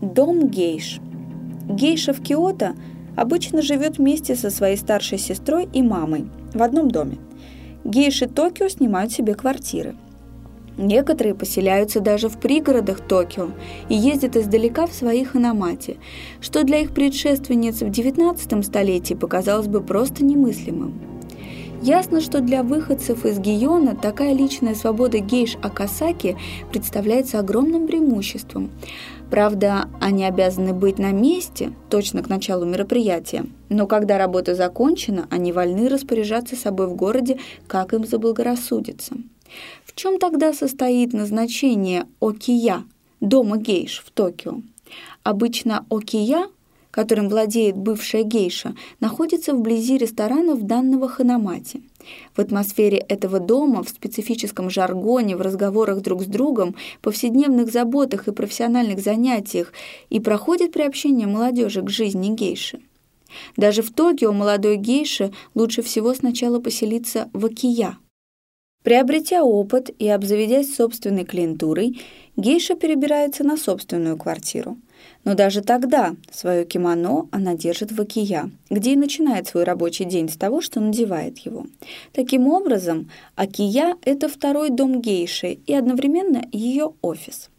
Дом гейш. Гейша в Киото обычно живет вместе со своей старшей сестрой и мамой в одном доме. Гейши Токио снимают себе квартиры. Некоторые поселяются даже в пригородах Токио и ездят издалека в своих аномате, что для их предшественниц в 19 столетии показалось бы просто немыслимым. Ясно, что для выходцев из Гиона такая личная свобода гейш Акасаки представляется огромным преимуществом. Правда, они обязаны быть на месте точно к началу мероприятия, но когда работа закончена, они вольны распоряжаться собой в городе, как им заблагорассудится. В чем тогда состоит назначение Окия, дома гейш в Токио? Обычно Окия которым владеет бывшая гейша, находится вблизи ресторанов данного ханамати. В атмосфере этого дома, в специфическом жаргоне, в разговорах друг с другом, повседневных заботах и профессиональных занятиях и проходит приобщение молодежи к жизни гейши. Даже в Токио молодой гейше лучше всего сначала поселиться в Окия. Приобретя опыт и обзаведясь собственной клиентурой, гейша перебирается на собственную квартиру – но даже тогда свое кимоно она держит в Акия, где и начинает свой рабочий день с того, что надевает его. Таким образом, Акия – это второй дом гейши и одновременно ее офис.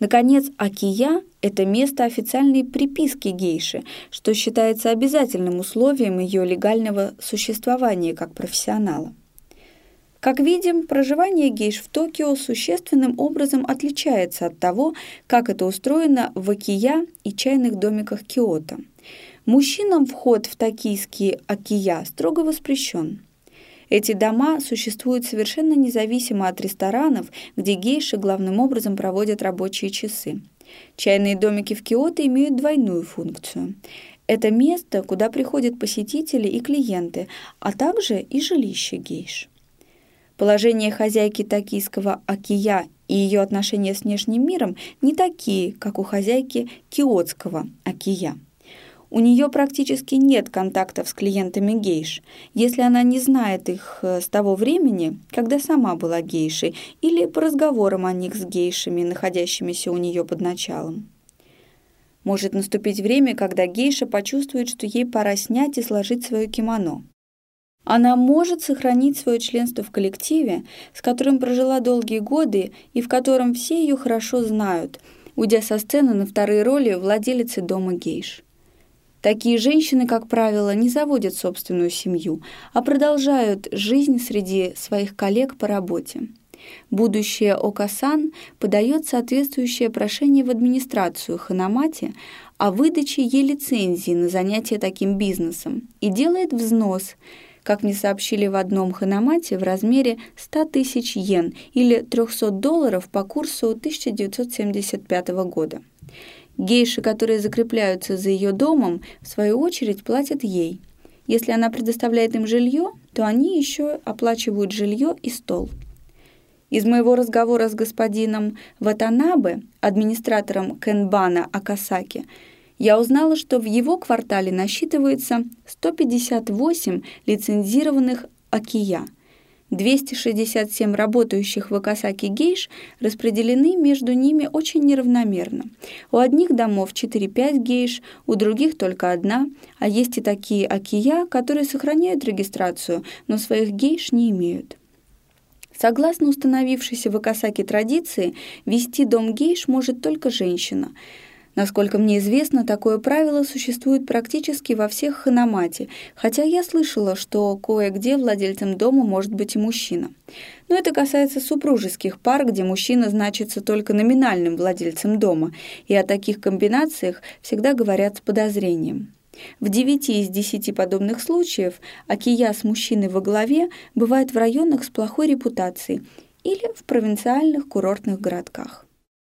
Наконец, Акия – это место официальной приписки гейши, что считается обязательным условием ее легального существования как профессионала. Как видим, проживание гейш в Токио существенным образом отличается от того, как это устроено в Акия и чайных домиках Киото. Мужчинам вход в токийские Акия строго воспрещен. Эти дома существуют совершенно независимо от ресторанов, где гейши главным образом проводят рабочие часы. Чайные домики в Киото имеют двойную функцию. Это место, куда приходят посетители и клиенты, а также и жилище гейш. Положение хозяйки токийского Акия и ее отношения с внешним миром не такие, как у хозяйки киотского Акия. У нее практически нет контактов с клиентами гейш, если она не знает их э, с того времени, когда сама была гейшей, или по разговорам о них с гейшами, находящимися у нее под началом. Может наступить время, когда гейша почувствует, что ей пора снять и сложить свое кимоно. Она может сохранить свое членство в коллективе, с которым прожила долгие годы и в котором все ее хорошо знают, уйдя со сцены на вторые роли владелицы дома гейш. Такие женщины, как правило, не заводят собственную семью, а продолжают жизнь среди своих коллег по работе. Будущее Окасан подает соответствующее прошение в администрацию Ханамати о выдаче ей лицензии на занятие таким бизнесом и делает взнос – как мне сообщили в одном ханамате, в размере 100 тысяч йен или 300 долларов по курсу 1975 года. Гейши, которые закрепляются за ее домом, в свою очередь платят ей. Если она предоставляет им жилье, то они еще оплачивают жилье и стол. Из моего разговора с господином Ватанабе, администратором Кенбана Акасаки, я узнала, что в его квартале насчитывается 158 лицензированных Акия. 267 работающих в Акасаки гейш распределены между ними очень неравномерно. У одних домов 4-5 гейш, у других только одна, а есть и такие акия, которые сохраняют регистрацию, но своих гейш не имеют. Согласно установившейся в Акасаке традиции, вести дом гейш может только женщина – Насколько мне известно, такое правило существует практически во всех ханамате, хотя я слышала, что кое-где владельцем дома может быть и мужчина. Но это касается супружеских пар, где мужчина значится только номинальным владельцем дома, и о таких комбинациях всегда говорят с подозрением. В 9 из 10 подобных случаев акия с мужчиной во главе бывает в районах с плохой репутацией или в провинциальных курортных городках.